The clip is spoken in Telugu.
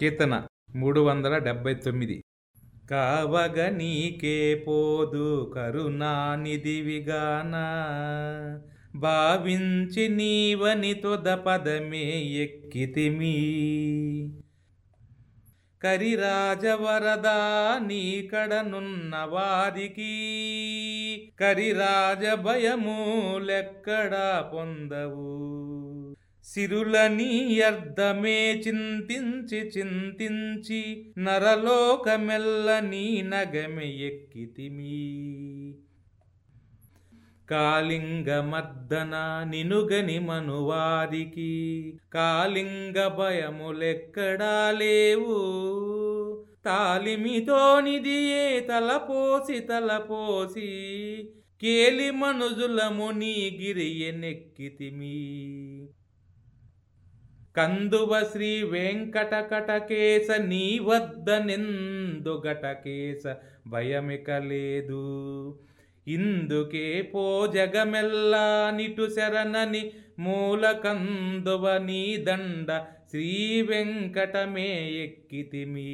కీర్తన మూడు వందల డెబ్భై తొమ్మిది. కావగ నీకే పోదు కరుణానిధివిగాన. భావించి నీవని తొద పదమే ఎక్కితిమి. కరిరాజవరదా నీ కడనున్న వారికి. కరిరాజ భయము లెక్కడా పొందవు. సిరులని అర్ధమే చింతించి చింతించి నరలోకమెల్ల నీ నగమె ఎక్కితిమీ కాళింగమర్దన నినుగని మనువారికి కాళింగ భయములెక్కడా లేవు. తాలిమితోనిదియే తలపోసి తలపోసి కేలి మనుజులము నీ గిరియనెక్కితిమి కందువ శ్రీ వెంకటకటకేశ నీ వద్ద నిందుగటకేశ భయమిక లేదు. ఇందుకే పో జగమెల్లా నిటు శరణని మూల కందువ నీ దండ శ్రీ వెంకటమే ఎక్కితిమి.